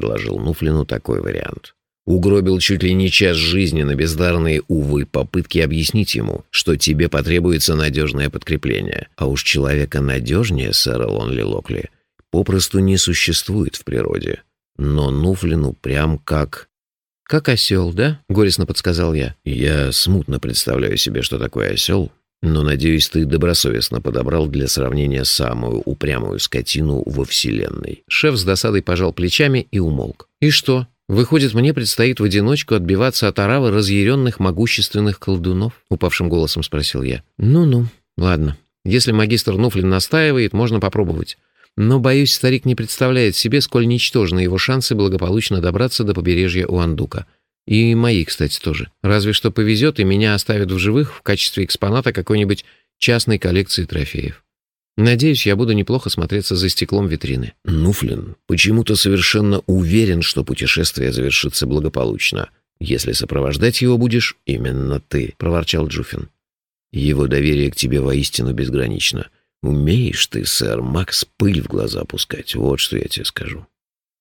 предложил Нуфлину такой вариант. Угробил чуть ли не час жизни на бездарные, увы, попытки объяснить ему, что тебе потребуется надежное подкрепление. А уж человека надежнее, сэр Лонли Локли, попросту не существует в природе. Но Нуфлину прям как... «Как осел, да?» — горестно подсказал я. «Я смутно представляю себе, что такое осел, но, надеюсь, ты добросовестно подобрал для сравнения самую упрямую скотину во Вселенной». Шеф с досадой пожал плечами и умолк. «И что? Выходит, мне предстоит в одиночку отбиваться от оравы разъяренных могущественных колдунов?» — упавшим голосом спросил я. «Ну-ну, ладно. Если магистр Нуфлин настаивает, можно попробовать. Но, боюсь, старик не представляет себе, сколь ничтожны его шансы благополучно добраться до побережья Уандука. И мои, кстати, тоже. Разве что повезет, и меня оставят в живых в качестве экспоната какой-нибудь частной коллекции трофеев. Надеюсь, я буду неплохо смотреться за стеклом витрины. Нуфлин почему-то совершенно уверен, что путешествие завершится благополучно. Если сопровождать его будешь именно ты, проворчал Джуфин. Его доверие к тебе воистину безгранично. Умеешь ты, сэр Макс, пыль в глаза пускать, вот что я тебе скажу.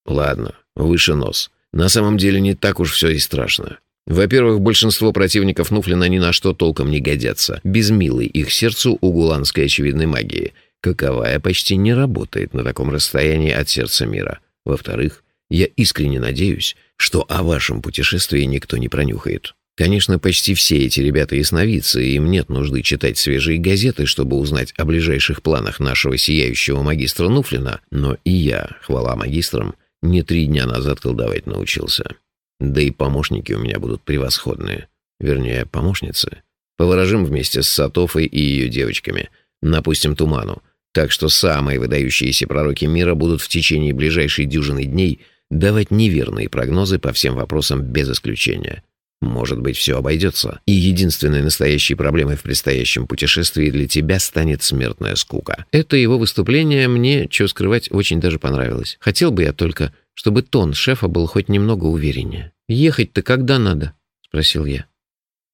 Ладно, выше нос. На самом деле не так уж все и страшно. Во-первых, большинство противников Нуфлина ни на что толком не годятся, без милой их сердцу угуланской очевидной магии, каковая почти не работает на таком расстоянии от сердца мира. Во-вторых, я искренне надеюсь, что о вашем путешествии никто не пронюхает. Конечно, почти все эти ребята ясновидцы, и им нет нужды читать свежие газеты, чтобы узнать о ближайших планах нашего сияющего магистра Нуфлина, но и я, хвала магистрам, не три дня назад колдовать научился. Да и помощники у меня будут превосходные. Вернее, помощницы. Поворожим вместе с Сатофой и ее девочками. Напустим туману. Так что самые выдающиеся пророки мира будут в течение ближайшей дюжины дней давать неверные прогнозы по всем вопросам без исключения. Может быть, все обойдется, и единственной настоящей проблемой в предстоящем путешествии для тебя станет смертная скука. Это его выступление мне, что скрывать, очень даже понравилось. Хотел бы я только, чтобы тон шефа был хоть немного увереннее. «Ехать-то когда надо?» — спросил я.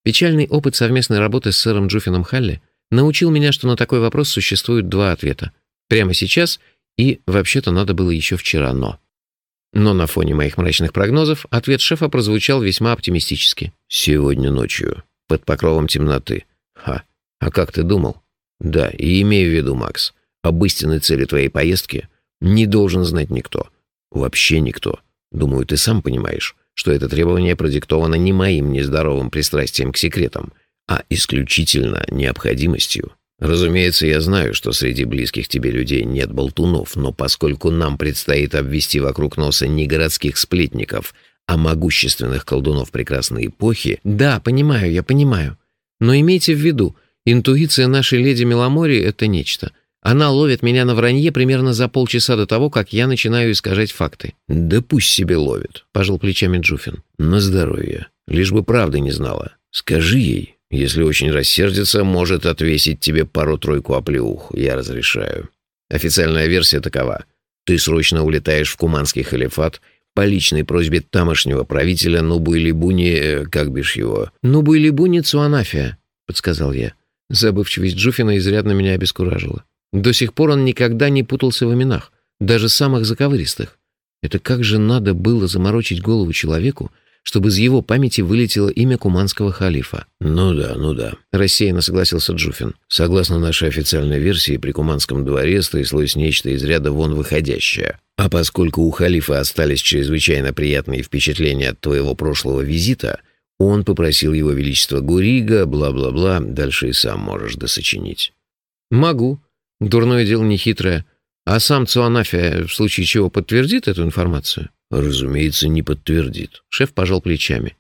Печальный опыт совместной работы с сэром Джуфином Халли научил меня, что на такой вопрос существует два ответа. Прямо сейчас и, вообще-то, надо было еще вчера, но... Но на фоне моих мрачных прогнозов ответ шефа прозвучал весьма оптимистически. «Сегодня ночью, под покровом темноты. Ха, а как ты думал?» «Да, и имею в виду, Макс, об истинной цели твоей поездки не должен знать никто. Вообще никто. Думаю, ты сам понимаешь, что это требование продиктовано не моим нездоровым пристрастием к секретам, а исключительно необходимостью. Разумеется, я знаю, что среди близких тебе людей нет болтунов, но поскольку нам предстоит обвести вокруг носа не городских сплетников, а могущественных колдунов прекрасной эпохи... Да, понимаю, я понимаю. Но имейте в виду, интуиция нашей леди Меломори — это нечто. Она ловит меня на вранье примерно за полчаса до того, как я начинаю искажать факты. Да пусть себе ловит, — пожал плечами Джуфин. На здоровье. Лишь бы правды не знала. Скажи ей, если очень рассердится, может отвесить тебе пару-тройку оплеух. Я разрешаю. Официальная версия такова. Ты срочно улетаешь в Куманский халифат по личной просьбе тамошнего правителя Нубуй-Либуни... Э, как бишь его? Нубуй-Либуни Цуанафия, подсказал я. Забывчивость Джуфина изрядно меня обескуражила. До сих пор он никогда не путался в именах, даже самых заковыристых. Это как же надо было заморочить голову человеку, чтобы из его памяти вылетело имя куманского халифа. «Ну да, ну да», — рассеянно согласился Джуфин. «Согласно нашей официальной версии, при Куманском дворе стряслось нечто из ряда вон выходящее. А поскольку у халифа остались чрезвычайно приятные впечатления от твоего прошлого визита, он попросил его величество Гурига, бла-бла-бла, дальше и сам можешь досочинить». «Могу. Дурное дело нехитрое. А сам Цуанафия в случае чего подтвердит эту информацию?» Разумеется, не подтвердит. Шеф пожал плечами.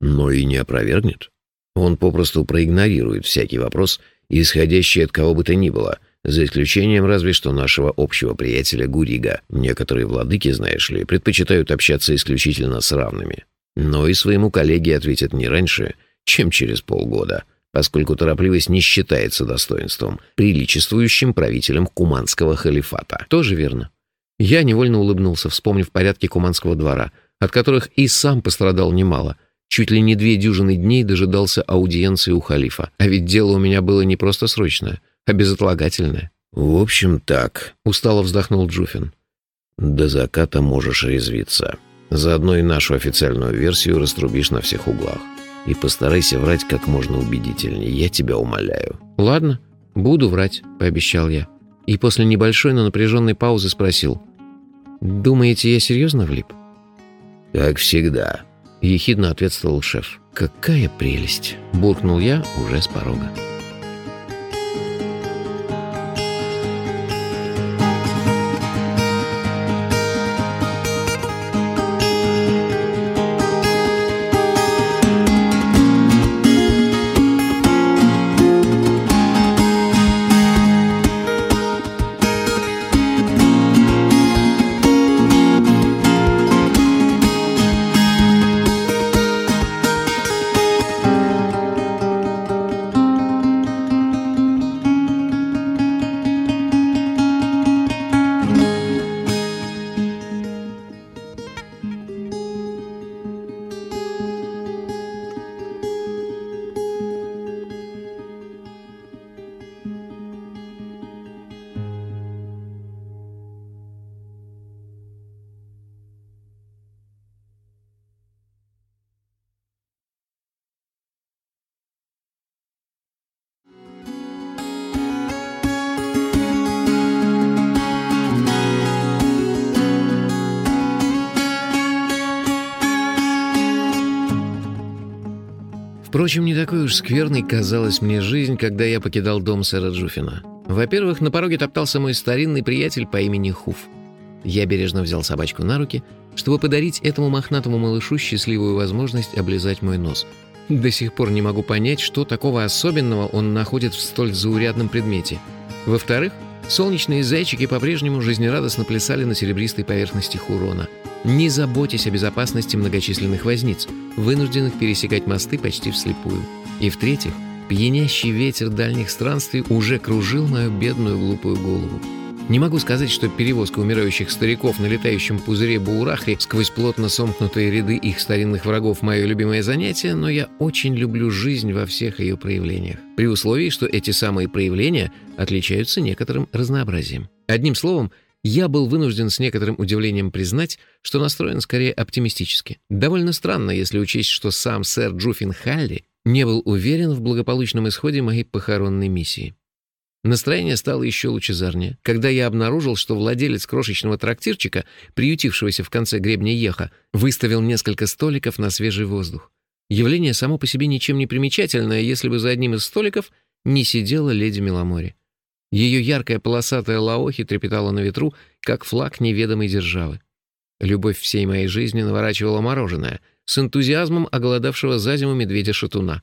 Но и не опровергнет. Он попросту проигнорирует всякий вопрос, исходящий от кого бы то ни было, за исключением разве что нашего общего приятеля Гурига. Некоторые владыки, знаешь ли, предпочитают общаться исключительно с равными. Но и своему коллеге ответят не раньше, чем через полгода, поскольку торопливость не считается достоинством, приличествующим правителям Куманского халифата. Тоже верно. Я невольно улыбнулся, вспомнив порядки Куманского двора, от которых и сам пострадал немало. Чуть ли не две дюжины дней дожидался аудиенции у халифа. А ведь дело у меня было не просто срочное, а безотлагательное. «В общем, так», — устало вздохнул Джуфин. «До заката можешь резвиться». Заодно и нашу официальную версию раструбишь на всех углах. И постарайся врать как можно убедительнее, я тебя умоляю». «Ладно, буду врать», — пообещал я. И после небольшой, но напряженной паузы спросил. «Думаете, я серьезно влип?» «Как всегда», — ехидно ответствовал шеф. «Какая прелесть!» — буркнул я уже с порога. Впрочем, не такой уж скверной казалась мне жизнь, когда я покидал дом сэра Джуфина. Во-первых, на пороге топтался мой старинный приятель по имени Хуф. Я бережно взял собачку на руки, чтобы подарить этому мохнатому малышу счастливую возможность облизать мой нос. До сих пор не могу понять, что такого особенного он находит в столь заурядном предмете. Во-вторых, солнечные зайчики по-прежнему жизнерадостно плясали на серебристой поверхности Хурона – не заботясь о безопасности многочисленных возниц, вынужденных пересекать мосты почти вслепую. И в-третьих, пьянящий ветер дальних странствий уже кружил мою бедную глупую голову. Не могу сказать, что перевозка умирающих стариков на летающем пузыре Буурахри сквозь плотно сомкнутые ряды их старинных врагов – мое любимое занятие, но я очень люблю жизнь во всех ее проявлениях, при условии, что эти самые проявления отличаются некоторым разнообразием. Одним словом, я был вынужден с некоторым удивлением признать, что настроен скорее оптимистически. Довольно странно, если учесть, что сам сэр Джуффин Халли не был уверен в благополучном исходе моей похоронной миссии. Настроение стало еще лучезарнее, когда я обнаружил, что владелец крошечного трактирчика, приютившегося в конце гребня Еха, выставил несколько столиков на свежий воздух. Явление само по себе ничем не примечательное, если бы за одним из столиков не сидела леди Меломори. Ее яркая полосатая лаохи трепетала на ветру, как флаг неведомой державы. Любовь всей моей жизни наворачивала мороженое, с энтузиазмом оголодавшего за зиму медведя-шатуна.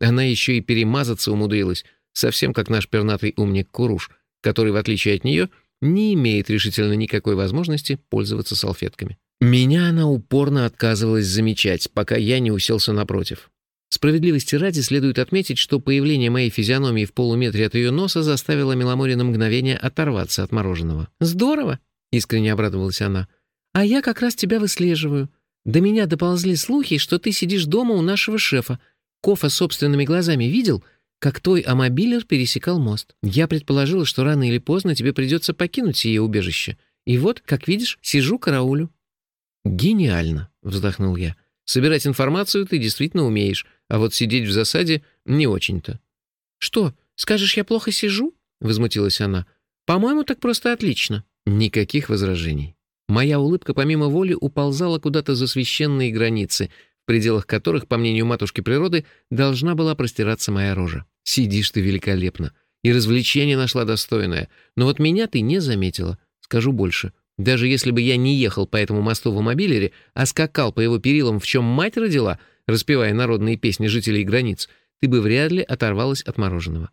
Она еще и перемазаться умудрилась, совсем как наш пернатый умник Куруш, который, в отличие от нее, не имеет решительно никакой возможности пользоваться салфетками. Меня она упорно отказывалась замечать, пока я не уселся напротив. Справедливости ради следует отметить, что появление моей физиономии в полуметре от ее носа заставило Меломори на мгновение оторваться от мороженого. «Здорово!» — искренне обрадовалась она. «А я как раз тебя выслеживаю. До меня доползли слухи, что ты сидишь дома у нашего шефа. Кофа собственными глазами видел, как твой амобилер пересекал мост. Я предположила, что рано или поздно тебе придется покинуть сие убежище. И вот, как видишь, сижу караулю». «Гениально!» — вздохнул я. «Собирать информацию ты действительно умеешь, а вот сидеть в засаде не очень-то. «Что, скажешь, я плохо сижу?» — возмутилась она. «По-моему, так просто отлично». Никаких возражений. Моя улыбка помимо воли уползала куда-то за священные границы, в пределах которых, по мнению матушки природы, должна была простираться моя рожа. «Сидишь ты великолепно. И развлечение нашла достойное. Но вот меня ты не заметила. Скажу больше. Даже если бы я не ехал по этому мосту в мобилере, а скакал по его перилам, в чем мать родила — распевая народные песни жителей границ, ты бы вряд ли оторвалась от мороженого.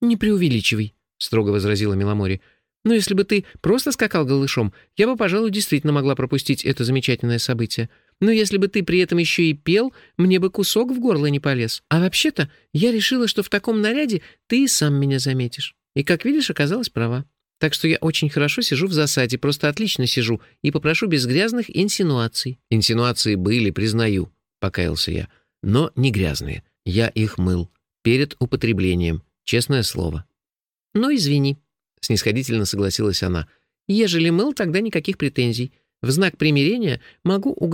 «Не преувеличивай», — строго возразила Миломори. «Но если бы ты просто скакал голышом, я бы, пожалуй, действительно могла пропустить это замечательное событие. Но если бы ты при этом еще и пел, мне бы кусок в горло не полез. А вообще-то я решила, что в таком наряде ты и сам меня заметишь. И, как видишь, оказалась права. Так что я очень хорошо сижу в засаде, просто отлично сижу, и попрошу без грязных инсинуаций». «Инсинуации были, признаю», — покаялся я. «Но не грязные. Я их мыл. Перед употреблением. Честное слово». «Ну, извини», — снисходительно согласилась она. «Ежели мыл, тогда никаких претензий. В знак примирения могу угостить